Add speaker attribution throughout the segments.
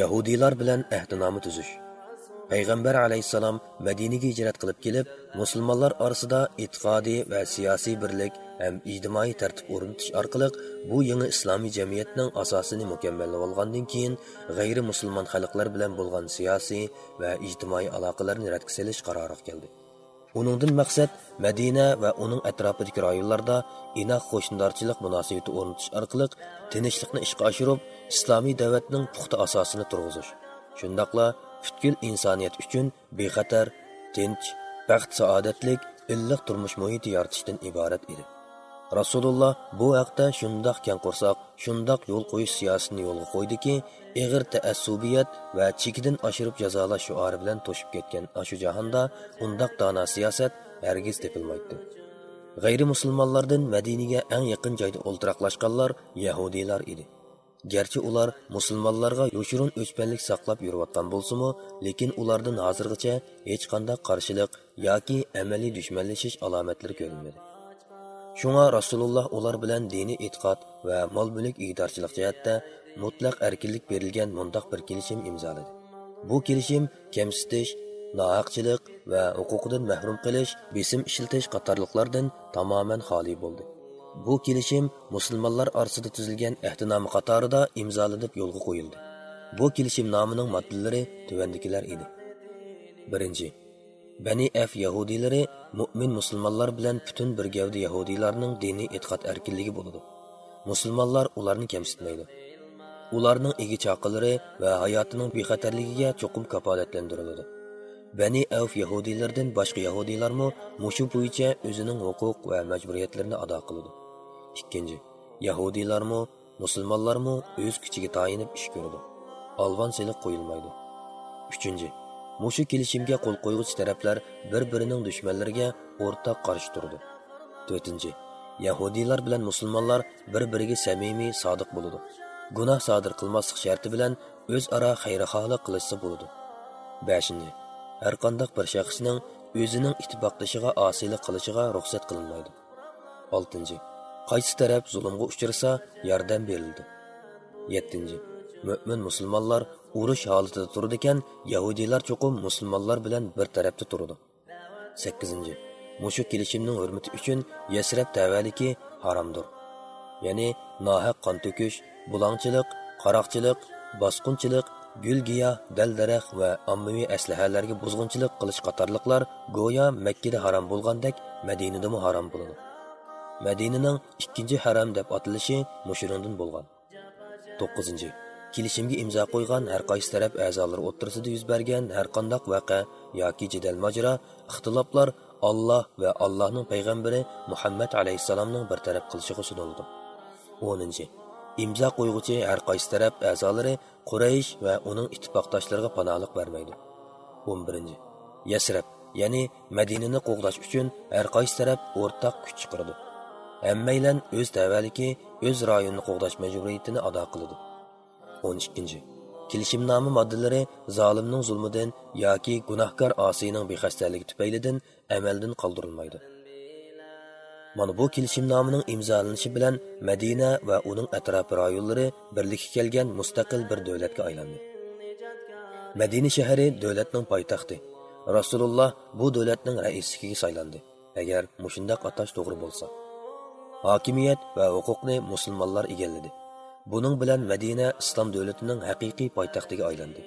Speaker 1: yahudiylar bilan ahdinoma tuzish. Payg'ambar alayhissalom madinaga hijrat qilib kelib musulmonlar orasida e'tiqodiy va siyosiy birlik ham ijtimoiy tartib o'rnatish orqali bu yangi islomiy jamiyatning asosini mukammallab olgandan keyin g'ayri musulmon xalqlar bilan bo'lgan siyosiy va ijtimoiy aloqalarni radga solish qaroriga keldi. Uningdan maqsad Madina va uning atrofidagi rayonlarda inoq qo'shnilarchilik munosabati o'rnatish orqali tinchlikni ishga oshirib, islomiy da'vatning puxta asosini turg'izish. Shundaqla butkul insoniyat uchun bexatar, tinch, baxt saodatlik, illiq turmush muhiti yaratishdan iborat edi. rasululloh bu haqda shundoq kan qo'rsoq shundoq yo'l qo'yish siyosatini yo'lga qo'ydiki ig'ir taassubiyat va chekidan oshirib jazolash shuori bilan to'shib ketgan ashu jahonda undoq dono siyosat hargiz tepilmaydi g'ayri musulmonlardan madinaga eng yaqin joyda o'ltiraqlashganlar yahudiylar edi garchi ular musulmonlarga yo'shirun o'chpanlik saqlab yurayotgan bo'lsimi lekin ulardan hozirgacha hech qanday qarshilik yoki amaliy dushmanlashish alomatlari ko'rinmadi shunga Rasululloh ular bilan diniy e'tiqod va mol-mulk ig'dorchilik jihatda mutlaq erkinlik berilgan mundaq bir kelishim imzoladi. Bu kelishim kamsitish, nohaqchilik va huquqidan mahrum qilish, besim ishiltish qatorliqlardan tamoman xoli bo'ldi. Bu kelishim musulmonlar orasida tuzilgan ahdinomi qatorida imzolanib yo'lga qo'yildi. Bu kelishim nomining moddalari tuvandikilar edi. 1. Bani af Yahudiylari mu'min musulmonlar bilan butun bir gavda Yahudiylarning diniy e'tiqod erkinligi bo'ladi. Musulmonlar ularni kamsitmaydi. Ularning egi chaqilari va hayotining bexatarligiga cho'qim kafolatlantiriladi. Bani Avf Yahudiylardan boshqa Yahudiylarmi mushu bo'yicha o'zining huquq va majburiyatlarini ado qiladi. Ikkinchi, Yahudiylarmi, musulmonlarmi o'z kuchiga tayinib ish ko'radi. Alvon seliq qo'yilmaydi. Uchinchi, Mushu kelishimga qo'l qo'yg'ich taraflar bir-birining dushmanlariga o'rtaq qarshi turdi. To'rtinchi, Yahudiylar bilan musulmonlar bir-biriga samimiy, sodiq bo'ladi. Gunoh sodir qilmaslik sharti bilan o'zaro xayrixohlik qilishsa bo'ladi. 5. Har qanday bir shaxsning o'zining ittifoqdoshiga osiylik qilishiga ruxsat qilinmaydi. 6. Qaysi taraf zulmga uchrasa, yordam berildi. 7. Mo'min musulmonlar urush holatida turdi ekan yahudiylar cho'qim musulmonlar bilan bir tarafda turdi sakkizinchi mushu kelishimning hurmati uchun yasrab tavaliki haromdir ya'ni nohaq qon to'kish bulongchilik qaroqchilik bosqinchilik gul giyoh dal daraxt va ommaviy aslahalarga buzg'unchilik qilish qatorliqlar go'yo makkada harom bo'lgandek madinadami harom bo'ladi madinaning ikkinchi haram deb atalishi mushurundan bo'lgan to'qqizinchi kelishimga imzo qo'ygan har qaysi taraf a'zolari o'ttirisida yuz bergan har qandoq vaqa yoki jidal mojro ixtiloflar Alloh va Allohning payg'ambari Muhammad alayhissalomning bir taraf qilishiga sunildi. 10. Imzo qo'yg'uchi har qaysi taraf a'zolari Quraysh va uning ittifoqdoshlariga panohlik bermaydi. 11. Yasrab, ya'ni Madinani qo'g'dash uchun har qaysi taraf o'rtaq kuch chiqirdi Hammaylan o'z tavaliki o'z rayonni qo'g'dash majburiyatini ado qiladi. 12. Kelishimnoma moddalari zolimning zulmidan yoki gunohkor osiyning bexastaligi tufaylidan amaldan qoldirilmaydi. Mana bu kelishimnomaning imzolanishi bilan Madina va uning atrofi rayonlari birlikka kelgan mustaqil bir davlatga aylandi. Madina shahri davlatning poytaxti. Rasululloh bu davlatning raisligiga saylandi. Agar mushundoq atash to'g'ri bo'lsa, hokimiyat va huquqni musulmonlar egalladi. Buning bilan Madina islom davlatining haqiqiy poytaxtiga aylandi.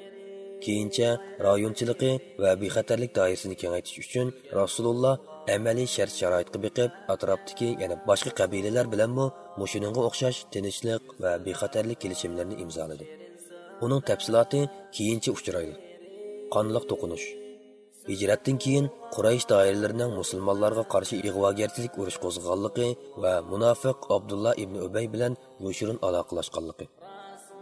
Speaker 1: Keyincha rayonchiligi va bexatarlik doirasini kengaytirish uchun Rasululloh amaliy shart-sharoitga biqib atrofdagi yana boshqa qabilalar bilanmi mushuninga o'xshash tinchlik va bexatarlik kelishimlarini imzoladi. Uning tafsiloti keyincha uchraydi. Qonliq to'qinish hijratdan keyin quraysh doiralarining musulmonlarga qarshi ig'vogarchilik urush qo'zg'aganligi va munofiq abdulloh ibn ubay bilan yoshirin aloqalashganligi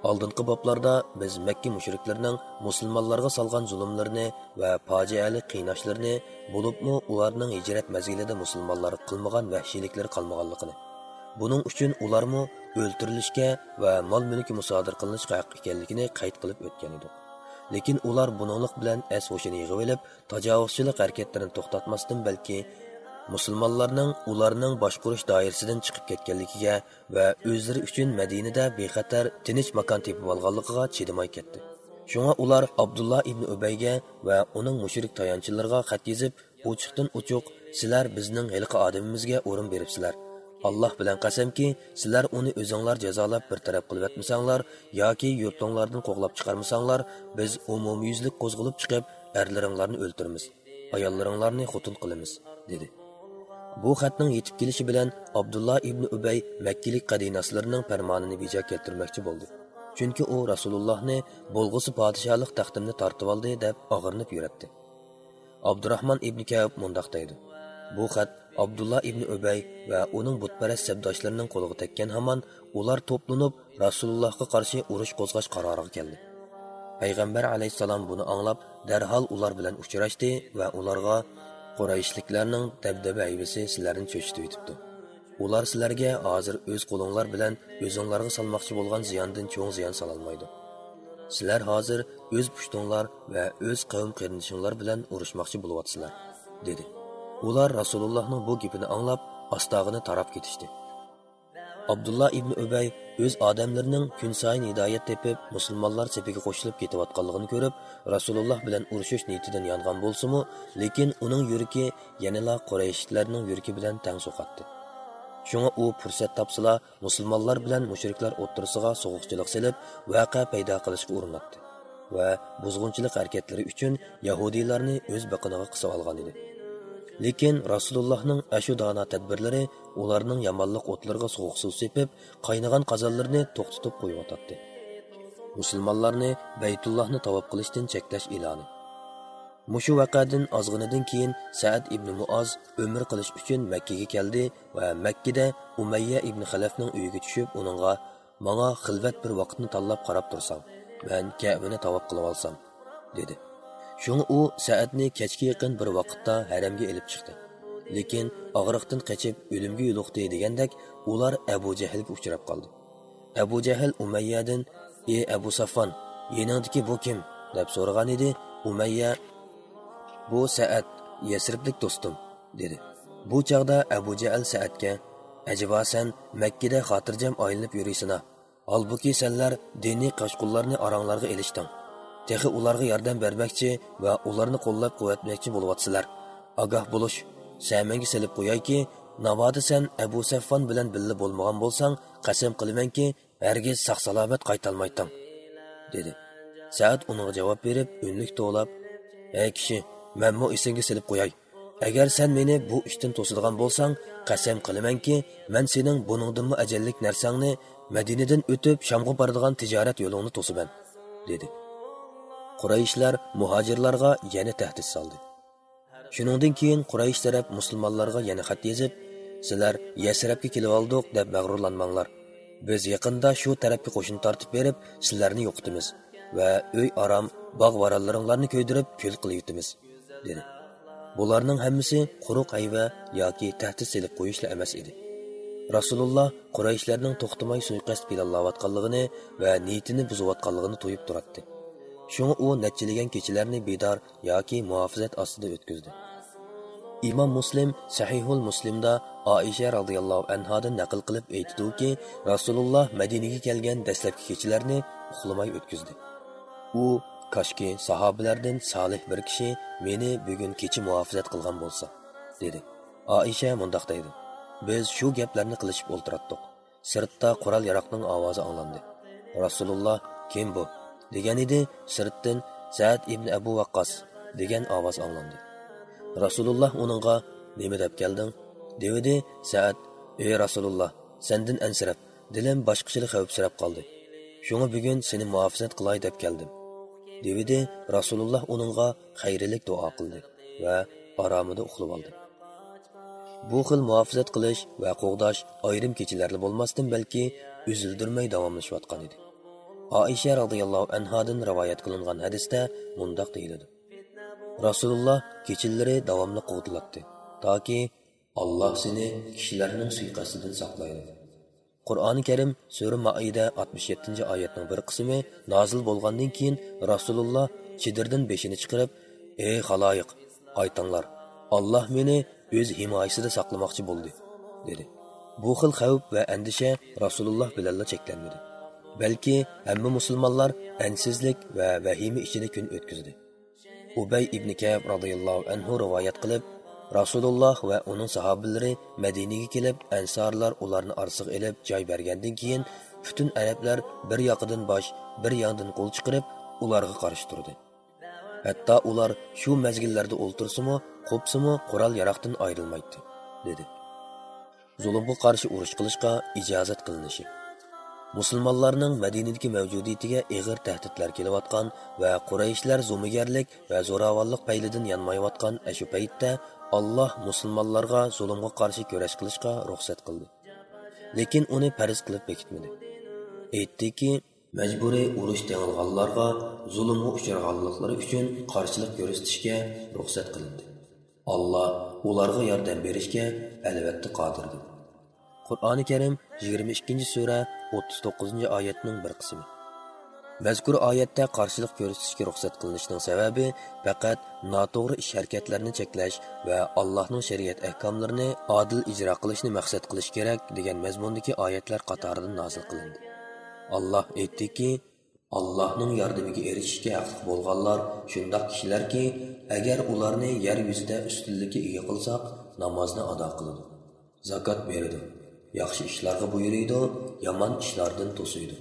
Speaker 1: oldingi boblarda biz makka mushriklarining musulmonlarga solgan zulmlarini va fojiali qiynashlarini bo'libmi ularning hijrat mazgilida musulmonlar qilmagan vahshiyliklari qolmaganligini. Buning uchun ularmi o'ltirilishga va mol mulki musodir qilinishga haq ekanligini qayd qilib o'tgan edik. Lekin ular buninglik bilan as ho'shini yig'ib olib tajovuzchilik harakatlarini to'xtatmasdan balki musulmonlarning ularning boshqurish doirasidan chiqib ketganligiga va o'zlari uchun madinada bexatar tinch makon tepib olganligiga chidamay ketdi. Shunga ular abdulloh ibn ubayga va uning mushrik tayanchilarga xat yozib ochiqdan ochiq sizlar bizning hiliqi odamimizga o'rin beribsizlar. Alloh bilan qasamki sizlar uni o'zinglar jazolab bir taraf qilib yotmasanglar yoki yurtinglardan qo'g'lab chiqarmasanglar biz umumiyuzlik qo'zg'olib chiqib erlaringlarni o'ltiramiz ayollaringlarni xotun qilamiz dedi. Bu xatning yetib kelishi bilan abdulla ibn ubay makkalik qadinaslarining farmonini bejo keltirmoqchi bo'ldi. Chunki u rasulullohni bo'lg'usi podshohlik taxtimni tortib oldi deb og'irnib yuribdi. abdurahmon ibn kab mundoq deydi. Bu xat abdulla ibn ubay va uning butparast sabdoshlarining qo'liga tekkan hamon ular to'planib rasulullohga qarshi urush qo'zg'ash qaroriga keldi. Payg'ambar alayhissalom buni anglab darhol ular bilan uchrashdi va ularga qurayishliklarning dabdaba aybisi sizlarni cho'chitib yetibdi. Ular sizlarga hozir o'z qo'linglar bilan o'zinglarga solmoqchi bo'lgan ziyondan cho'ng ziyon sololmaydi sizlar hozir o'z pushtinglar va o'z qavm qarindishinglar bilan urushmoqchi bo'lyapsizlar dedi. Ular rasulullohning bu gapini anglab ostog'ini tarab ketishdi. Abdulloh ibn ubay o'z odamlarining kun sayin hidoyat tepib musulmonlar sepiga qo'shilib ketayotganligini ko'rib rasululloh bilan urushish niyatidan yongan bo'lsimu lekin uning yuragi yanala qurayshlarning yuragi bilan tang so'qatdi. Shunga u fursat topsila musulmonlar bilan mushriklar o'ttirisiga so'g'uqchilik silib vaqa paydo qilishga urinatdi va buzg'unchilik harakatlari uchun yahudiylarni o'z biqiniga qisib olgan edi. Lekin rasulullohning ashu dono tadbirlari ularning yomonlik o'tlariga sovuq suv sepib qaynagan qozonlarni to'xtatib qo'yyotadi musulmonlarni baytullohni tavob qilishdan cheklash e'loni mushu vaqadan ozg'inidan keyin saad ibn muoz umr qilish uchun makkaga keldi va makkada umayya ibn xalafning uyiga tushib uningga manga xilvat bir vaqtni tanlab qarab tursam man kabini tavob qilib olsam dedi. Шуңа у soatni кечке якын бер вакытта haramga elib чыкты. Ләкин агырыктан качып o'limga юлыкты дигәндәк, улар Abu Jahlga учрап калды. Абу Jahl Умайядан: "Э Абу Сафан, яныңдагы бу ким?" дип so'ragan иде. Умайя: "Бу Sa'ad, Ясриблек достым" dedi. Bu chaqda Abu Jahl Sa'adga: "Ajaba sen Makkada xotirjam aylanib yurysina. Halbuki senlar diniy qashqullarni oranglarga elishding. Texi ularga yordam bermoqchi va ularni qo'llab quvvatmoqchi bo'lyapsizlar. Ogoh bo'lish samanga silib qo'yayki navoda san abu saffon bilan birga bo'lmagan bo'lsang qasam qilamanki hargiz sog' salomat qaytolmaytding dedi. Saat unga javob berib o'nlik to'lab ey kishi manmu esingga silib qo'yay. Agar san meni bu ishdan to'sadigan bo'lsang qasam qilamanki man sening buningdinmi ajallik narsangni madinadan o'tib shamga boradigan tijorat yo'lingni to'siman dedi. Qurayishlar muhojirlarga yana tahdid soldi. Shuningdan keyin Quraysh taraf musulmonlarga yana xat yozib, "Sizlar Yasrabga kelib oldik" deb mag'rurlanmanglar. Biz yaqinda shu tarafga qo'shin tortib berib, sizlarni yo'qitamiz va uy aram, bog' varollaringlarni ko'ydirib, kul qilib yutamiz, dedi. Bularning hammasi quruq ayva yoki tahdid selib qo'yishlar emas edi. Rasululloh Qurayshlarning to'xtamay suiqasd planlayotganligini va niyatini buzayotganligini to'yib turardi. Шуңа u нәтчелеген кечеләрне yoki яки муафизат астында өткізді. Имам Sahihul Сахихул Муслимда Аиша anha-dan naql qilib aytdiki, Rasululloh Madinaga kelgan dastlabki keçilərini uxlamay o'tkazdi. U kaşki sahobalardan salih bir kishi meni bugun kecha muhafizət qilgan bo'lsa, dedi. Aisha mündəq deydi. Biz shu gaplarni qilishib o'ltiratdik. Sırtda qural yaroqning ovozi anglandi. Rasululloh kim bu? Degan edi. Sirtdan sad ibn abu vaqqos degan ovoz anglandi rasululloh uningga nima deb kelding? devdi saad ey rasululloh sendin ansirab dilim boshqachilik xavfsirab qoldi. Shunga bugun seni muofizat qilay deb keldim. devidi. Rasululloh uningga xayrilik duo qildi va oromida uxlab oldi. Bu xil muofizat qilish va qo'g'dash ayrim kechalarda bo'lmasdan balki uzildirmay davomlashayotgan edi. Oisha roziyallohu anhodan rivoyat qilingan hadisda mundoq deyiladi. Rasululloh kechalari davomli quvdilatdi toki alloh seni kishilarning suiqasdidan saqlaydi. Qur'oni karim sura maida 67 oyatning bir qismi nozil bo'lgandan keyin rasululloh chidirdan beshini chiqarib ey haloyiq aytinglar olloh meni o'z himoyasida saqlamoqchi bo'ldi dedi. Bu xil xavf va andisha rasululloh bilanla cheklanmadi. Balki hamma musulmonlar ansizlik va vahima ichida kun o'tkazdi. Ubay ibn kab roziyallohu anhu rivoyat qilib rasululloh va uning sahobalari madinaga kelib ansorlar ularni orsiq ilib joy bergandan keyin butun arablar bir yoqidan bosh bir yondan qo'l chiqarib ularga qarshi turdi. Hatto ular shu mazgillarda o'ltirsimi qo'psimi qurol yaroqdan ayrilmaydi dedi. Zulmga qarshi urush qilishga ijozat qilinishi musulmonlarning madinadagi mavjudiyatiga ig'ir tahdidlar kelayotgan va qurayishlar zo'migarlik va zo'ravonlik paylidan yonmayotgan shu paytda alloh musulmonlarga zulmga qarshi kurash qilishga ruxsat qildi. Lekin uni farz qilib bekitmadi. Aytdiki majburiy urush tengilganlarga zulmga uchraganliklari uchun qarshilik ko'rsatishga ruxsat qilindi. Alloh ularga yordam berishga albatta qodirdir. Qur'oni karim 22 sura 39 oyatning bir qismi. Mazkur oyatda qarshilik ko'rsatishga ruxsat qilinishining sababi faqat noto'g'ri ish harakatlarni cheklash va allohning shariat ahkomlarini odil ijro qilishni maqsad qilish kerak degan mazmundagi oyatlar qatoridan nozil qilindi. Alloh aytdiki allohning yordamiga erishishga haqli bo'lganlar shundoq kishilarki agar ularni yer yuzida ustunlikka ega qilsak namozni ado qiladi zakot beradi yaxshi ishlarga buyuriydi yomon ishlardan to'siydi.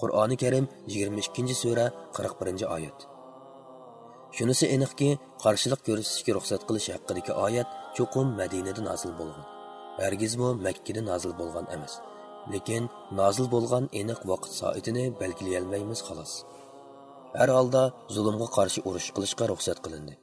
Speaker 1: Qur'oni karim 22 sura 41 oyat. Shunisi aniqki qarshilik ko'rsatishga ruxsat qilish haqidagi oyat cho'qim madinada nozil bo'lgan. Hargizmu makkada nozil bo'lgan emas lekin nozil bo'lgan aniq vaqt soatini belgilayolmaymiz xolos. Har holda zulmga qarshi urush qilishga ruxsat qilindi.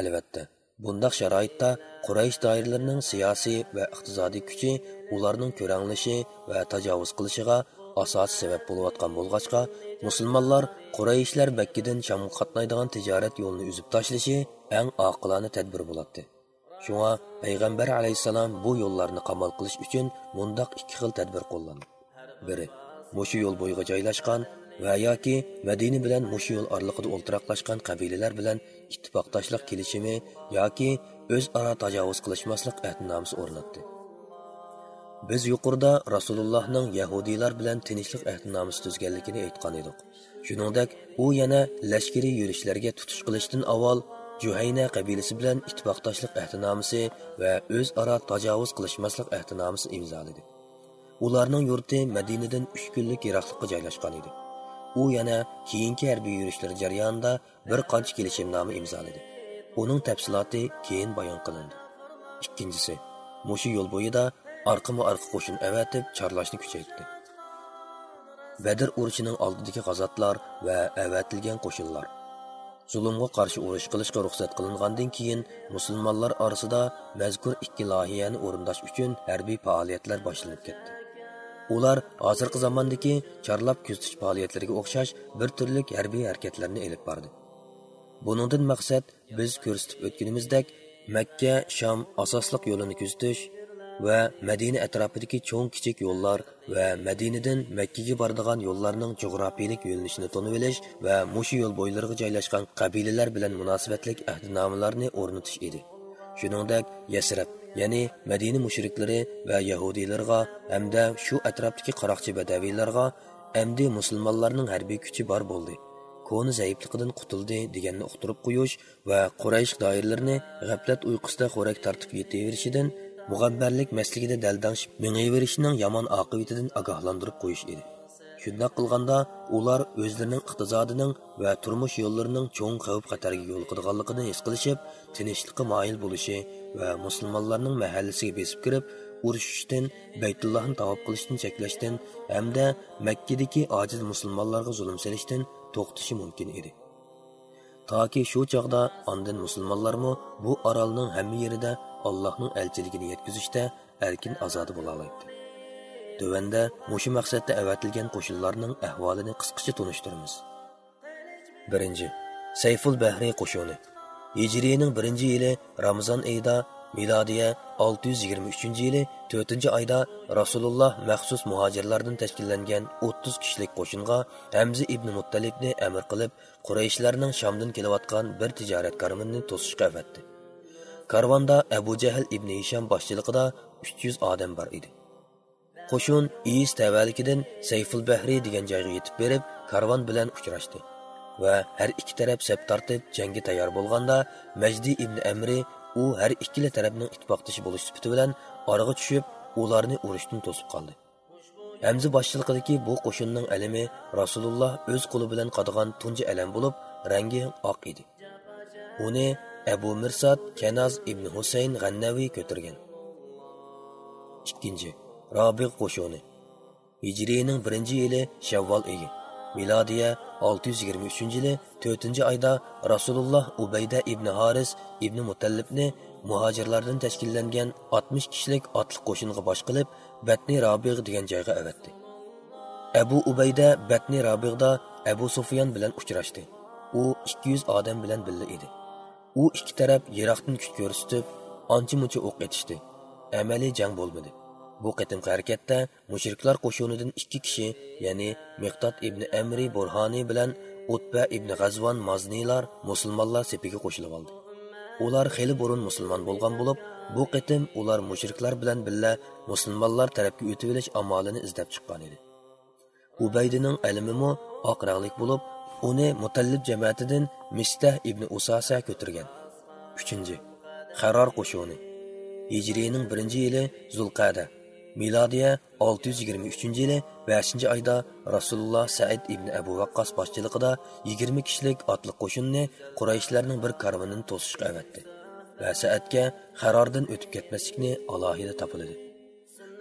Speaker 1: Albatta bundaq sharoitda quraysh doiralarining siyosiy va iqtisodiy kuchi ularning ko'ranglishi va tajovuz qilishiga asosiy sabab bo'layotgan bo'lg'achqa musulmonlar Qurayshlar makkadan shamga qatnaydigan tijorat yo'lini uzib tashlashi eng oqilona tadbir bo'ladi. Shunga payg'ambar alayhisalom bu yo'llarni qamal qilish uchun mundaq ikki xil tadbir qo'llandi. Biri mushu yo'l bo'yiga joylashgan va yoki madina bilan mushu yo'l orliqida o'ltiraqlashgan qabilalar bilan ittifoqdoshlik kelishimi yoki o'zaro tajovuz qilishmaslik ahdnomasi o'rnatdi. Biz yuqorida rasulullohning yahudiylar bilan tinchlik ahdnomasi tuzganligini aytgan edik. Shuningdek u yana lashkariy yurishlarga tutish qilishdan avval juhayna qabilasi bilan ittifoqdoshlik ahdnomasi va o'zaro tajovuz qilishmaslik ahdnomasi imzoladi. Ularning yurti madinadan uch kunlik yiroqlikqa joylashgan edi. U yana keyingi harbiy yurishlar jarayonida bir qancha kelishimnoma imzoladi. Uning tafsiloti keyin bayon qilindi. Ikkinchisi mushu yo'l bo'yida orqama orqa qo'shin avatib chorlashni kuchaytdi. Badr urushining oldidagi g'azotlar va avatilgan qo'shinlar. Zulmga qarshi urush qilishga ruxsat qilingandan keyin musulmonlar orasida mazkur ikki loyihani o'rindash uchun harbiy faoliyatlar boshlanib ketdi. Ular hozirgi zamondagi chorlab kuzatish faoliyatlariga o'xshash bir turlik harbiy harakatlarni elib bordi. Buningdan maqsad biz ko'rsatib o'tganimizdek makka shom asosliq yo'lini kuzatish va madina atrofidagi cho'ng kichik yo'llar va madinadan makkaga boradigan yo'llarning jug'rofiylik yo'linishini tonib olish va mushu yo'l bo'ylariga joylashgan qabilalar bilan munosabatlik ahdinomalarni o'rnatish edi. Shuningdek Yasrib, ya'ni madina mushriklari va yahudiylarga hamda shu atrofdagi qaroqchi badaviylarga amdi musulmonlarning harbiy kuchi bor bo'ldi. Koni zaifliqidan qutuldi deganni uqtirib qo'yish va quraysh doirlarini g'aflat uyqusida xo'rak tortib yetaverishidan mug'abbarlik masligida daldangshib mengayverishining yomon oqibatidan ogohlantirib qo'yish edi. Shundoq qilganda ular o'zlarining iqtisodining va turmush yo'llarining cho'ng xavf xatarga yo'liqadiganligini his qilishib tinchlikqa moyil bo'lishi va musulmonlarning mahallasiga besib kirib urushishdan baytullohni tavob qilishdan cheklashdan hamda makkadagi ojiz musulmonlarga zulm solishdan to'xtashi mumkin edi toki shu chog'da ondin musulmonlarmi bu orolning hamma yerida allohning elchiligini yetkazishda erkin azodi bo'la oladi mushu maqsadda avatilgan qo'shinlarning ahvolini qisqacha tunishtiramiz. birinchi Sayful Bahriy qo'shini. Hijriyaning 1-yili Ramazon oyida, milodiya 623-yili 4-oyda Rasululloh maxsus muhojirlardan tashkillangan 30 kishilik qo'shinga hamzi ibn Muttalibni amr qilib, Qurayshlarning Shamdan kelayotgan bir tijorat karvonini to'sishga avatdi. Karvonda Abu Jahl ibn Hisham boshchiligida 300 odam bor edi. qo'shin iis tavalikidan sayful bahriy degan joyga yetib berib karvon bilan uchrashdi va har ikki taraf sap tortib jangga tayyor bo'lganda majdi ibn amri u har ikkala tarafning ittifoqdoshi bo'lish sifati bilan oraga tushib ularni urushdan to'sib qoldi. Hamzi boshchiligidagi bu qo'shinning alimi rasululloh o'z qo'li bilan qadigan tunji alam bo'lib rangi oq edi. Uni abu mirsad kanaz ibn husayn g'annaviy ko'targan. Ikkinchi robi qo'shuni hijriyning birinchi yili shavvol egi milodiya 623 yili 4 oyda rasululloh ubayda ibn haris ibn mutallibni muhojirlardan tashkillangan 60 kishilik otliq qo'shinga bosh qilib batni robig degan joyga avatdi abu ubayda batni robig'da abu sufyon bilan uchrashdi. U 200 odam bilan birga edi. U ikki taraf yiroqdan kuch ko'rsatib ancha muncha o'q etishdi. Amaliy jang bo'lmadi. Bu qitimqi harakatda mushriklar qo'shunidan ikki kishi ya'ni mehtod ibn amri burhoniy bilan utba ibn g'azvon mazniylar musulmonlar sepiga qo'shilib oldi. Ular xeli burun musulmon bo'lgan bo'lib bu qitim ular mushriklar bilan birga musulmonlar tarafga o'tib olish amalini izlab chiqqan edi. Ubaydining ilmimi oq ranglik bo'lib uni mutallib jamoatidan mistah ibn usasa ko'tirgan uchinchi qaror qo'shuni. Hijriyning birinchi yili zulqada milodiya 623 yili 5 oyda rasululloh said ibn abu vaqqos boshchiligida 20 kishilik otliq qo'shinni qurayishlarning bir karvonini to'sishga avatdi va saatga qarordan o'tib ketmaslikni alohida topildi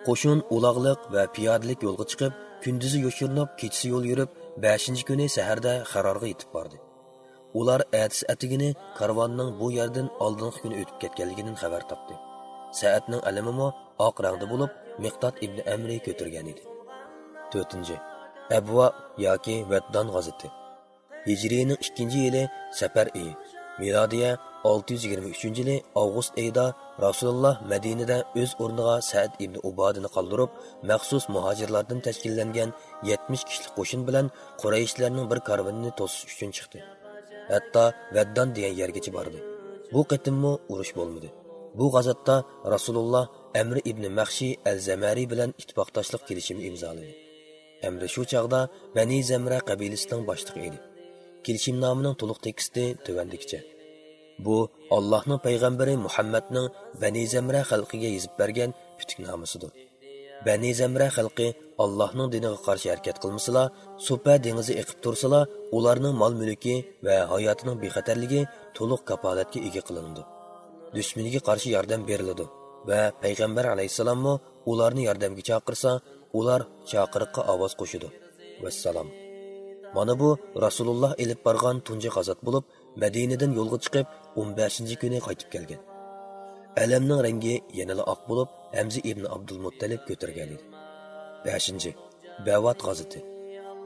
Speaker 1: qo'shin uloqliq va piyodalik yo'lga chiqib kunduzi yoshirinib kechasi yo'l yurib 5 kuni saharda qarorga yetib bordi. Ular atisi atigini karvonning bu yerdan oldingi kuni o'tib ketganligidan xabar topdi. Saatning mo oq rangda bo'lib miqdod ibn amri ko'tirgan edi. To'rtinchi. Abvo yoki vaddon g'aziti. Hijriyning ikkinchi yili safar iyi. Milodiya 623 yili avgust oyida rasululloh madinada o'z o'rniga saad ibn ubodini qoldirib maxsus muhojirlardan tashkillangan 70 kishilik qo'shin bilan qurayishlarning bir karvonini to'sish uchun chiqdi. Hatto vaddon degan yergacha bordi. Bu qatimmi urush bo'lmadi. Bu g'azotda rasululloh amri ibn maxshi al zamariy bilan ittifoqdoshlik kelishimni imzoladi. Amri shu chog'da bani zamra qabilasining boshlig'i edi. Kelishimnomining to'liq teksti tuvandikicha bu allohning payg'ambari muhammadning bani zamra xalqiga yezib bergan putuknomasidir bani zamra xalqi allohning diniga qarshi harakat qilmasalar supa dengizi eqib tursalar ularning mol mulki va hayotining bexatarligi to'liq kapolatga ega qilindi. Dushmaniga qarshi yordam beriladi. Va payg'ambar alayhissalomni ularni yordamga chaqirsa ular chaqiriqqa ovoz qo'shidi. Vassalom. Mana bu rasululloh ilib borgan tunji g'azot bo'lib madinadan yo'lga chiqib 15 kuni qaytib kelgan. Alamning rangi yanala oq bo'lib hamzi ibn abdul muttalib ko'targan edi. Beshinchi bavat g'aziti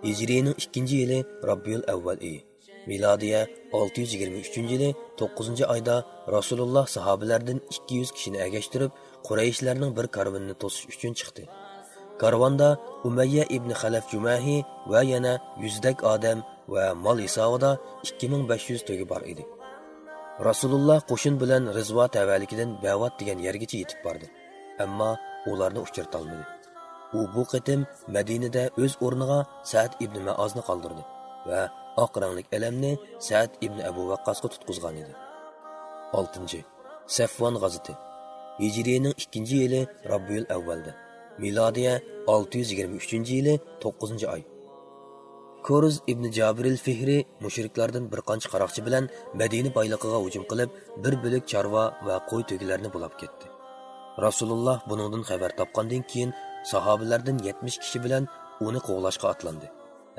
Speaker 1: hijriyning ikkinchi yili robbiyul avval iyi milodiya 623 yili 9 oyda rasululloh sahobalardan 200 kishini agashtirib qurayishlarning bir karvonini to'sish uchun chiqdi. Karvonda umayya ibn xalaf jumahi va yana yuzdak odam va mol hisobida 2500 to'gi bor edi. Rasululloh qo'shin bilan rizvo tavalikidan bavat degan yergacha yetib bordi. Ammo ularni uchratolmadi. U bu qitim madinada o'z o'rniga saad ibn maozni qoldirdi va oq ranglik alamni saad ibn abu vaqqosga tutqizgan edi. Oltinchi. Safvon g'aziti Hijriyaning ikkinchi yili robbiyul avvalda. Milodiya 623 yili 9 oy. Koruz ibn Jabiril Fihri mushriklardan bir qancha qaroqchi bilan Madina boyligiga hujum qilib, bir bo'lik chorva va qo'y to'gilarini bulab ketdi. Rasululloh buningdan xabar topgandan keyin sahobalardan 70 kishi bilan uni qo'g'lashga otlandi.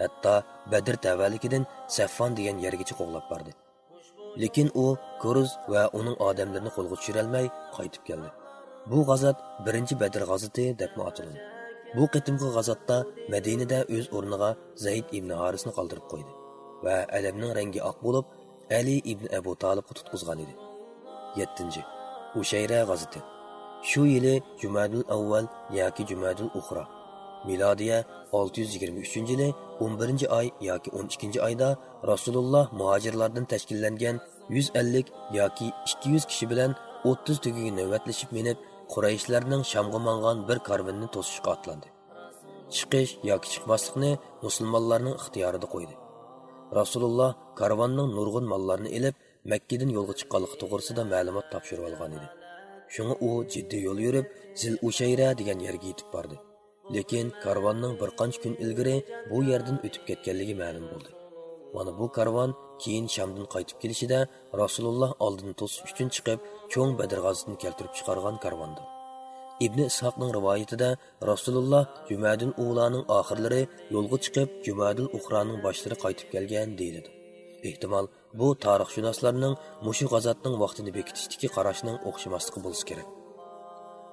Speaker 1: Hatto Badr tavalligidan Saffon degan yergacha qo'g'lab bordi. Lekin u Koruz va uning odamlarini qo'lga tushira olmay qaytib keldi. Bu g'azat birinchi Badr g'azati deb ataladi. Bu qitimgi g'azotda Madinada o'z o'rniga Zayd ibn Harisni qoldirib qo'ydi va alamning rangi oq bo'lib, Ali ibn Abu tolibni tutqizgan edi. 7. Ushayra g'azati Shu yili Jumadul avval yoki Jumadul uxro Milodiya 623 yili 11 oy yoki 12 oyda Rasululloh muhojirlardan tashkillangan 150 yoki 200 kishi bilan 30 tugiga navbatlashib minib qurayishlarning shamga mangan bir karvinni to'sishga otlandi. Chiqish yoki chiqmaslikni musulmonlarning ixtiyorida qo'ydi. Rasululloh karvonning nurg'un mollarini ilib makkadan yo'lga chiqqanligi to'g'risida ma'lumot topshirib olgan edi. Shunga u jiddiy yo'l yurib zil ushayra degan yerga yetib bordi. Lekin karvonning bir qancha kun ilgari bu yerdan o'tib ketganligi ma'lum bo'ldi. Mana bu karvon keyin shamdan qaytib kelishida rasululloh oldini to'sish uchun chiqib cho'ng badirg'azini keltirib chiqargan karvondir. Ibn ishoqning rivoyatida rasululloh jumadil ulaning oxirlari yo'lga chiqib jumadil uxroning boshlari qaytib kelgan deyiladi. Ehtimol bu tarixshunoslarning mushu g'azotning vaqtini bekitishdagi qarashning o'xshamasligi bo'lsa kerak.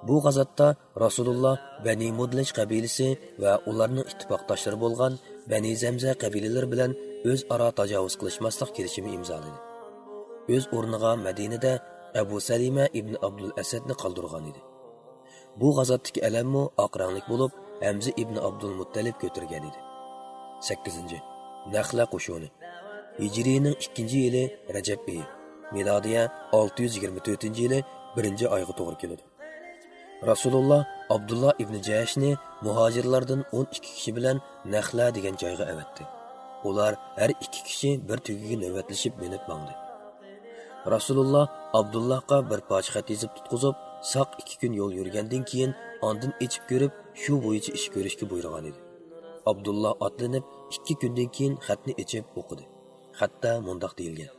Speaker 1: Bu g'azotda rasululloh bani mudlaj qabilasi va ularning ittifoqdoshlari bo'lgan bani zamza qabilalari bilan o'zaro tajovuz qilishmaslik kelishimi imzoladi. O'z o'rniga madinada abu salima ibn abdul asadni qoldirgan edi. Bu g'azatdagi alammu oq ranglik bo'lib hamza ibn abdul muttalib ko'targan edi. Sakkizinchi. Nahla qo'shuni. Hijriyning ikkinchi yili rajab oyi milodiya olti yuz yigirma to'rtinchi yili birinchi oyga to'g'ri keladi. Rasululloh abdulloh ibn jashni muhojirlardan o'n ikki kishi bilan nahla degan joyga avatdi. Ular har ikki kishi bir tugiga navbatlashib minib mangdi. Rasululloh abdullohga bir poch xat yozib tutqizib saq ikki kun yo'l yurgandan keyin ondin ichib ko'rib shu bo'yicha ish ko'rishga buyurgan edi. Abdulloh otlanib ikki kundan keyin xatni ichib o'qidi. Xatda mundoq deyilgan.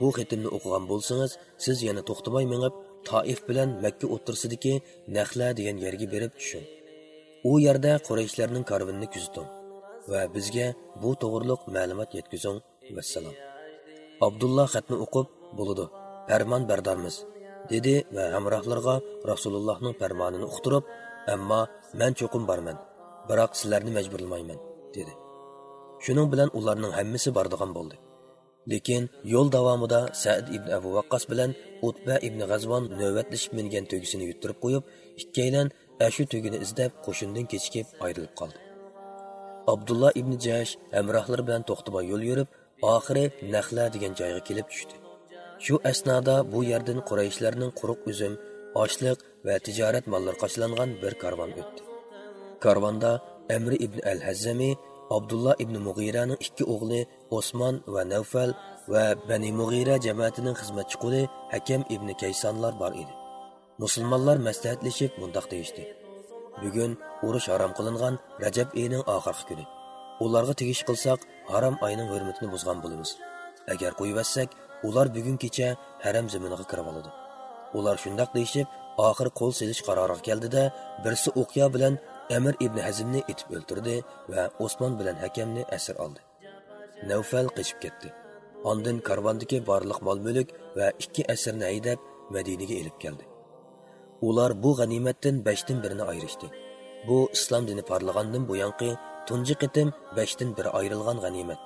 Speaker 1: Bu xatimni o'qigan bo'lsangiz siz yana to'xtamay mengib toif bilan makka o'ttirsidagi nahla degan yerga berib tushing. U yerda qurayshlarning karvinini kuziting va bizga bu to'g'riliq ma'lumot yetkazing. Vassalom. Abdulloh xatni o'qib bo'ladi farmon bardormiz dedi va hamrohlarga rasulullohning farmonini uqtirib ammo man cho'qim borman biroq sizlarni majburlamayman dedi. Shuning bilan ularning hammasi bordigan bo'ldi. Lekin yo'l davomida said ibn abu vaqqos bilan utba ibn g'azvon navbatlashib mingan tugisini yuttirib qo'yib ikkalan ashu tugini izlab qo'shindan kechikib ayrilib qoldi. Abdulloh ibn jash hamrohlar bilan to'xtamay yo'l yurib oxiri nahla degan joyga kelib tushdi. Shu asnoda bu yerdan qurayishlarning quruq uzum ochliq va tijorat mollari qochlangan bir karvon o'tdi. Karvonda amri ibn al hazzami abdulloh ibn mug'iraning ikki o'g'li osmon va navfal va bani mug'ira jamoatining xizmatchi quli hakam ibn kaysonlar bor edi. Musulmonlar maslahatlashib bundoq deyishdi. Bugun urush harom qilingan rajab oyining oxirgi kuni. Ularga tegish qilsak harom oyining hurmatini buzgan bo'lamiz. Agar qo'yversak ular bugun kecha haram zaminiga kirib oladi. Ular shundoq deyishib oxir qo'l selish qaroriga keldida birsi o'qiya bilan amir ibn hazmni etib o'ltirdi va osmon bilan hakamni asir oldi. Navfal qochib ketdi. Ondin karvondagi barliq mol mulk va ikki asirni haydab madinaga elib keldi. Ular bu g'animatdan beshdan birini ayrishdi bu islom dini parlagandan buyanqi tunji qitim beshdan biri ayrilgan g'animat.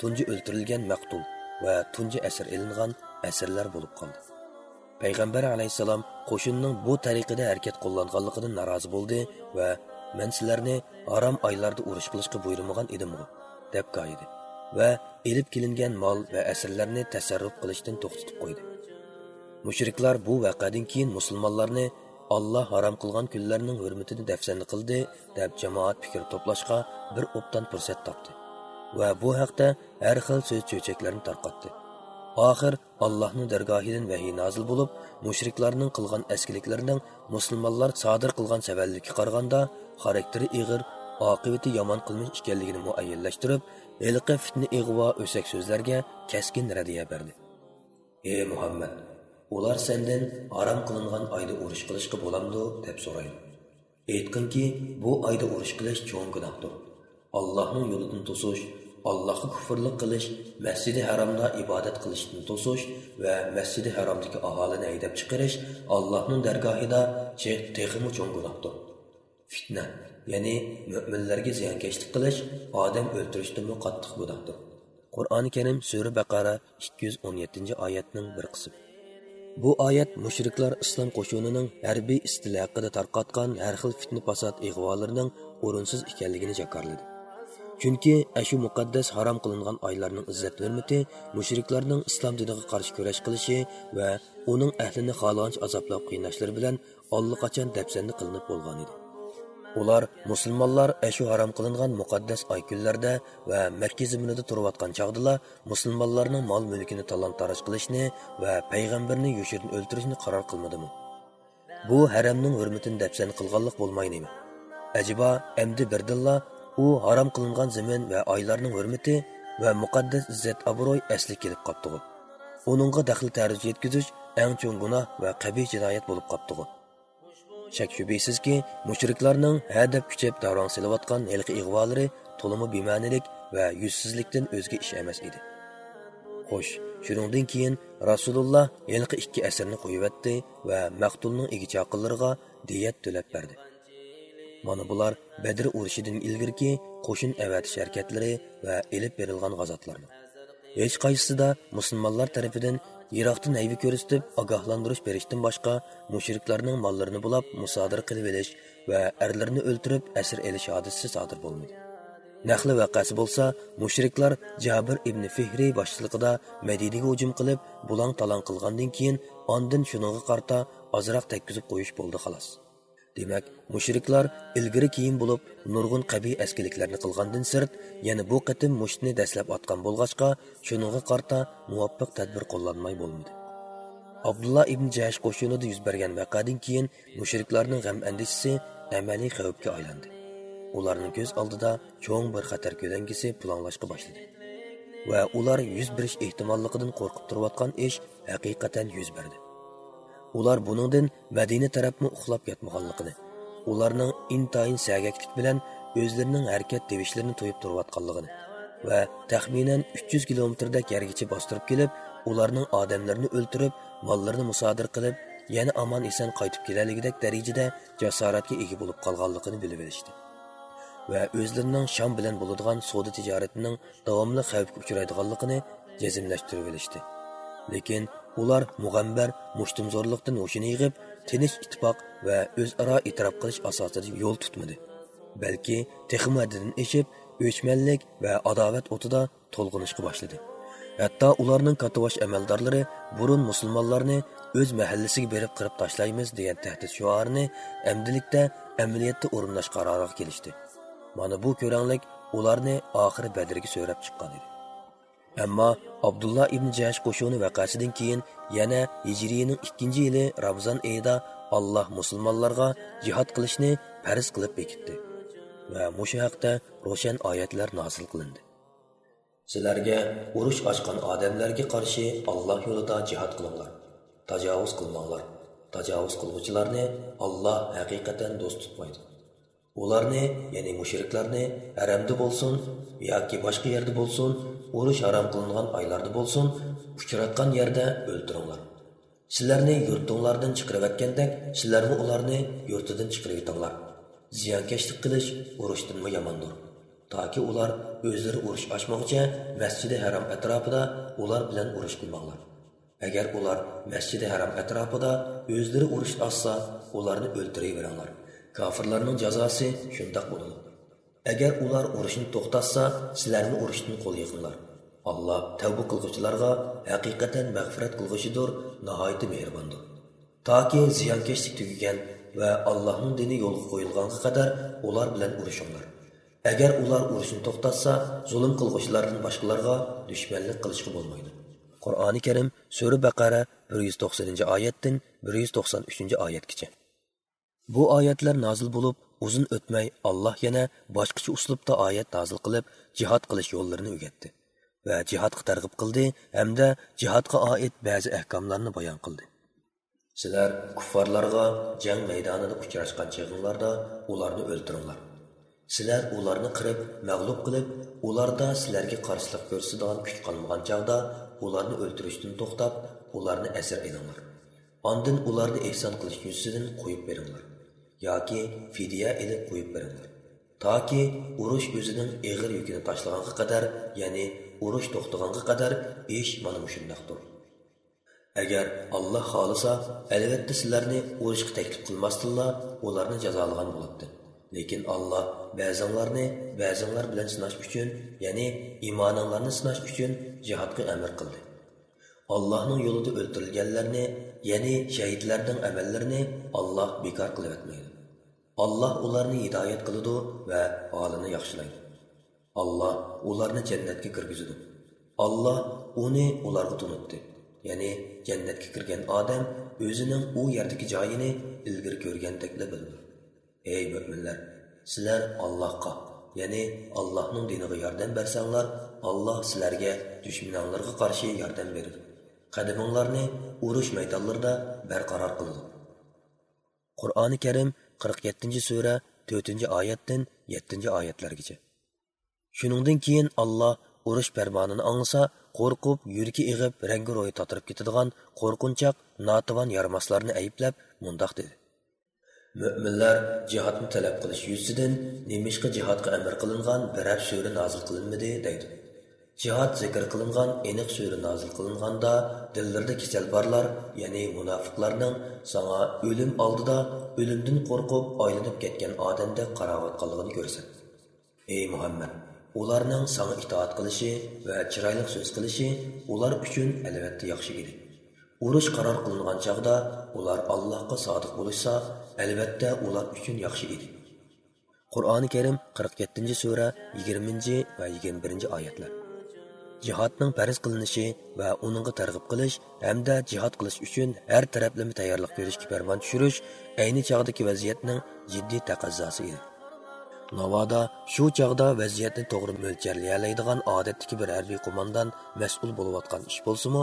Speaker 1: Tunji o'ltirilgan maqtul va tunji asir ilingan asirlar bo'lib qoldi. Payg'ambar alayhissalom qo'shinning bu tariqada harakat qo'llanganligidan norozi bo'ldi va man sizlarni harom oylarda urush qilishga buyurmagan edimmi deb qoyidi va elib kelingan mol va asirlarni tasarruf qilishdan to'xtatib qo'ydi. Mushriklar bu vaqadan keyin musulmonlarni olloh harom qilgan kunlarning hurmatini dafsanda qildi deb jamoat fikr to'plashga bir o'pdan fursat topdi va bu haqda har xil so'z cho'chaklarni tarqatdi. Oxir allohning dargohidan vahiy nozil bo'lib mushriklarning qilgan askiliklarining musulmonlar sodir qilgan savallikka qaraganda xarakteri ig'ir oqibati yomon qilmish ekanligini muayyanlashtirib ilqi fitni ig'vo o'sak so'zlarga kaskin radiya berdi. Ey muhammad ular sendan harom qilingan oyda urush qilishga bo'lamdi deb so'raydi. Aytqinki bu oyda urush qilish cho'ng gunohdir. Allohning yo'lidan to'sish allohga kufrlik qilish masjidi haromda ibodat qilishni to'sish va masjidi haromdagi aholini haydab chiqarish allohning dargohida texmi cho'ng gunohdir. Fitna. Ya'ni mo'minlarga ziyonkashlik qilish odam o'ltirishdanmi qattiq gunohdir qur'oni karim sura baqara 217 oyatning bir qismi. Bu oyat mushriklar islom qo'shunining harbiy istili haqida tarqatgan har xil fitna fasod ig'volarining o'rinsiz ekanligini jakorladi chunki ashu muqaddas harom qilingan oylarning izzat hurmati mushriklarning islom diniga qarshi kurash qilishi va uning ahlini xohlagancha azoblab qiynashlari bilan allaqachon dafsanni qilinib bo'lgan edi. Ular musulmonlar ashu harom qilingan muqaddas oy kunlarda va makka zimnida turayotgan chog'dala musulmonlarning mol mulkini talon taroj qilishni va payg'ambarni yoshirin o'ltirishni qaror qilmadimi? Bu haramning hurmatini dafsan qilganlik bo'lmaydimi? Ajibo amdi birdilla u harom qilingan zamin va oylarning hurmati va muqaddas izzat obro'y asli kelib qoldi uningga daxl tarij yetkazish eng cho'ng gunoh va qabih jinoyat bo'lib qoldi shak shubhisizki mushriklarning ha deb kuchab davron silayotgan hilqi ig'volari to'limi bema'nilik va yuzsizlikdan o'zga ish emas edi. Xo'sh shuningdan keyin rasululloh hilqi ikki asrni qo'yibatdi va maqtulning egi aqllariga diyat to'lab berdi. Mana bular badr urushidan ilgirki qo'shin avatish harakatlari va ilib berilgan g'azotlardir hech qaysisida musulmonlar tarafidan yiroqdan aybi ko'rsatib ogohlantirish berishdan boshqa mushriklarning mollarini bulab musodir qilib olish va erlarini o'ltirib asir elish hodisasi sodir bo'lmadi nahli vaqasi bo'lsa mushriklar jabir ibn fihriy boshchiligida madinaga hujum qilib bulang talon qilgandan keyin ondin shuningga qarta ozroq tekkizib qo'yish bo'ldi xolos. Demak mushriklar ilgari keyin bo'lib nurg'un qabiy askiliklarni qilgandan sirt yana bu qatim mushtni dastlab otgan bo'lg'achqa shuningga qarta muvaffaq tadbir qo'llanmay bo'lmadi abdulla ibn jash qo'shinida yuz bergan vaqadan keyin mushriklarning g'am andishisi amaliy xavfga aylandi. Ularning ko'z oldida cho'ng bir xatar ko'dangisi planlashga boshladi. Va ular yuz berish ehtimolligidan qo'rqib turayotgan ish haqiqatan yuz berdi. Ular buningdan madina tarafni uxlab yotmaganligini ularning intayin sagaklik bilan o'zlarining harakat devishlarini to'yib turayotganligini va taxminan 300 kilometrda yergacha bostirib kelib ularning odamlarini o'ltirib mollarni musodir qilib yana omon eson qaytib kelaligidek darajada jasoratga ega bo'lib qolganligini bilib olishdi. Va o'zlarining sham bilan bo'ladigan savdo tijoratining davomli xavfga uchraydiganligini jazmlashtirib olishdi. Lekin ular mug'ambar mushtumzorlikdan o'shini yig'ib tinch ittifoq va o'zaro e'tirof qilish asosida yo'l tutmadi. Balki texmadidan eshib o'chmanlik va adovat o'tida to'lg'inishga boshladi. Hatto ularning katovash amaldorlari burun musulmonlarni o'z mahallasiga berib qirib tashlaymiz degan tahdid shuorini amdilikda amaliyotda o'rinlash qaroriga kelishdi. Mana bu ko'ranglik ularni oxiri badrga so'rab chiqqan edi. Ammo abdulla ibn jash qo'shuni vaqasidan keyin yana Hijriyaning 2-yili Ramazon oyida Alloh musulmonlarga jihad qilishni farz qilib bekitdi va mushu haqda ro'shan oyatlar nozil qilindi. Sizlarga urush ochgan odamlarga qarshi Alloh yo'lida jihad qilinglar. Tajovuz qilmanglar. Tajovuz qiluvchilarni Alloh haqiqatan do'st tutmaydi. ularni ya'ni mushriklarni haramda bo'lsin yoki boshqa yerda bo'lsin urush harom qilingan oylarda bo'lsin uchratgan yerda o'ldiringlar sizlarni yurtinglardan chiqarayotgandek sizlarni ularni yurtidan chiqarib yetinglar ziyonkashlik qilish urushdanmi yomondir toki ular o'zlari urush ochmoqcha masjidi harom atrofida ular bilan urush qilmanglar agar ular masjidi harom atrofida o'zlari urush ochsa ularni o'ltiraveringlar kofirlarning jazosi shundoq bo'ladi agar ular urushni to'xtatsa sizlarni urushdan qo'l yig'inglar Allah tavba qilg'uvchilarga haqiqatan mag'firat qilg'uchidir nihoyatda mehribondir. Toki ziyonkashlik tugagan va allohning dini yo'lga qo'yilganga qadar ular bilan urushinglar. Agar ular urushni to'xtatsa zulm qilg'uvchilardan boshqalarga dushmanlik qilishga bo'lmaydi. Qur'oni karim sura baqara bir yuz to'qsoninchi oyatdan bir yuz to'qson uchinchi oyatgacha. Bu oyatlar nozil bo'lib uzun o'tmay alloh yana boshqacha uslubda oyat nozil qilib jihod qilish yo'llarini o'rgatdi. Va jihodga targ'ib qildi hamda jihodga oid ba'zi ahkomlarni bayon qildi. Sizlar kuffarlarga jang maydonida uchrashgan chig'inglarda ularni o'ldiringlar. Sizlar ularni qirib mag'lub qilib ularda sizlarga qarshilik ko'rsatadigan kuch qolmagan chog'da ularni o'ldirishdan to'xtab ularni asir qilinglar ondin ularni ehson qilish yuzasidan qo'yib beringlar yoki fidya ilib qo'yib beringlar. Toki urush o'zining eg'ir yukini tashlaganga qadar ya'ni urush to'xtaganga qadar ish mana mushundoqdir. Agar alloh xohlasa albatta sizlarni urushga taklif qilmasdinlar ularni jazolagan bo'ladi lekin alloh ba'zinglarni ba'zinglar bilan sinash uchun ya'ni iymoninglarni sinash uchun jihodga amr qildi. Allohning yo'lida o'ldirilganlarni ya'ni shahidlarning amallarini olloh bekor qilib o'tmaydi alloh ularni hidoyat qiladi va holini yaxshilaydi. Alloh ularni jannatga kirgizdi alloh uni ularga tunutdi. Ya'ni jannatga kirgan odam o'zining u yerdagi joyini ilgari ko'rgandekla bildi ey mo'minlar sizlar allohga ya'ni allohning diniga yordam bersanglar alloh sizlarga dushmanlarga qarshi yordam beradi. Qadaminglarni urush maydonlarida barqaror qildi qur'oni karim qirq yettinchi sura to'rtinchi oyatdan yettinchi oyatlargacha. Shuningdan keyin alloh urush farmonini anglasa qo'rqib yuragi ig'ib rangi ro'yi totirib ketadigan qo'rqinchoq notivan yarmaslarni ayblab mundoq dedi. Mo'minlar jihodni talab qilish yuzidan nemishqa jihodga amr qilingan birab sura nozil qilinmadi deydi. Jihod zikr qilingan aniq sura nozil qilinganda dillarida kasal borlar ya'ni munofiqlarning sanga o'lim oldida o'limdan qo'rqib oylanib ketgan odamdek qarovatqanligini ko'rsatdi ey muhammad! Ularning sanga itoat qilishi va chiroyli so'z qilishi ular uchun albatta yaxshi edi. Urush qaror qilingan chog'da ular allohga sodiq bo'lishsa albatta ular uchun yaxshi edi. Qur'oni karim qirq yettinchi sura yigirmanchi va yigirma birinchi oyatlar. Jihodning farz qilinishi va uningga targ'ib qilish hamda jihod qilish uchun har taraflama tayyorlik ko'rishga parvon tushirish ayni chog'dagi vaziyatning jiddiy taqozosi edi. Navoda shu chog'da vaziyatni to'g'ri mo'lcharlayoladigan odatdagi bir harbiy qo'mondan mas'ul bo'layotgan ish bo'lsimi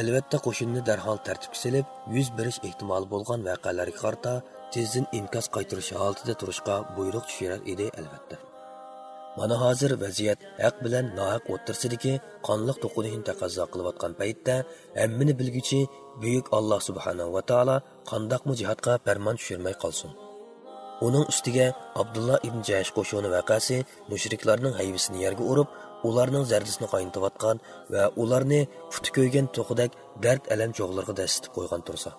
Speaker 1: albatta qo'shinni darhol tartibga solib yuz berish ehtimoli bo'lgan voqealarga qarta tezdan inkos qaytarish holatida turishga buyruq tushirar edi albatta. Mana hozir vaziyat haq bilan nohaq o'tirsidiki qonliq to'qinishni taqozo qilayotgan paytda hammini bilguchi buyuk alloh subhanahu va taolo qandoqmi jihatga farmon tushirmay qolsin. Uning ustiga abdulla ibn jash qo'shuni vaqasi mushriklarning haybisini yerga urib ularning zardisini qaynatayotgan va ularni futi ko'ygan to'qidak dard alam cho'g'larga dastitib qo'ygan tursa.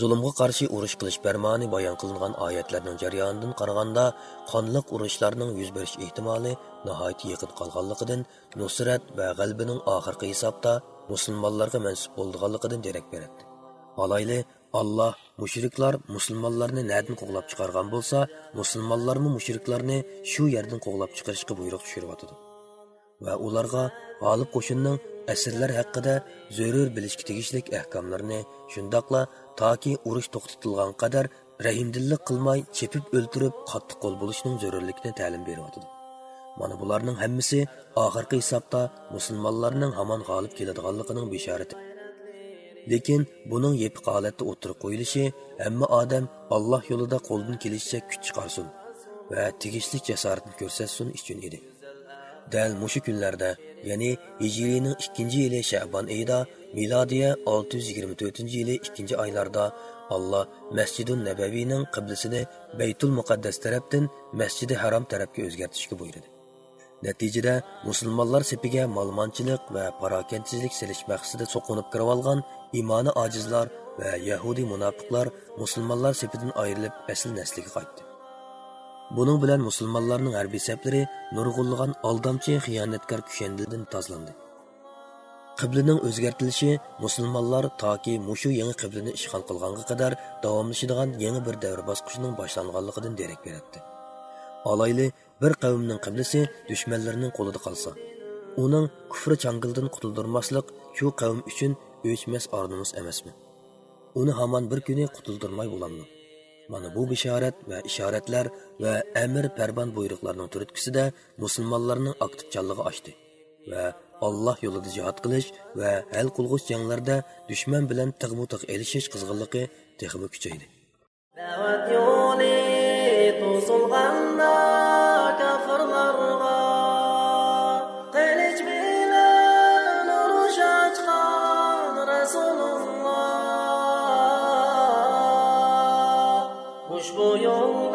Speaker 1: Zulmga qarshi urush qilish farmoni bayon qilingan oyatlarning jarayonidan qaraganda qonliq urushlarning yuz berish ehtimoli nihoyat yaqin qolganligidan nusrat va g'albining oxirgi hisobda musulmonlarga mansub bo'lganligidan derak beradi alayli Allah mushriklar musulmonlarni nədən qoğlab çıxarğan bo'lsa musulmonlarmi mushriklarni şu yerdən qoğlab chiqarishga buyruq tushiryotidi va ularga g'olib qo'shinning asrlar haqida zarur bilishga tegishlik ahkomlarni shundoqla toki uruş to'xtatilgan qədər rəhimdillik qılmay çepib öldürüb qattiq qo'l bo'lishning zarurligini ta'lim beryotidi mana bularning hammasi oxirgi hisobda musulmonlarning hamon g'olib keladiganligining beshorati lekin buning yepiq holatda o'tirib qo'yilishi hamma odam alloh yo'lida qo'ldan kelishicha kuch chiqarsin va tegishli jasoratni ko'rsatsin uchun edi. Dal mushu kunlarda ya'ni hijriyning ikkinchi yili shabon oyida milodiya 624 yili ikkinchi oylarda alloh masjidi nabaviyning qiblisini baytul muqaddas tarafdan masjidi harom tarafga o'zgartirishga buyurdi. Natijada musulmonlar sepiga molmonchilik va parokandsizlik silish maqsadida so'qinib kirib olgan imoni ojizlar va yahudiy munofiqlar musulmonlar sepidan ayrilib asl nasliga qaytdi. Buning bilan musulmonlarning harbiy saflari nurg'ullagan aldamchi xiyonatkor kushandildan tozlandi qiblining o'zgartilishi musulmonlar toki mushu yangi qiblini ishg'ol qilganga qadar davomlashadigan yangi bir davr bosqichining boshlanganligidan derak beradi olayli bir qavmning qiblisi dushmanlarning qo'lida qolsa uning kufri changildan qutuldirmaslik shu qavm uchun o'chmas ornimiz emasmi? Uni hamon bir kuni qutuldirmay bo'lamdi mana bu bishorat va ishoratlar va amir parban buyruqlarning turtkisida musulmonlarning aktivchanligi oshdi va alloh yo'lida jihod qilish va hal qilg'uch janglarda dushman bilan tig'mu tig' elishish qizg'inligi texmi kuchaydi. Rasululloh ushbu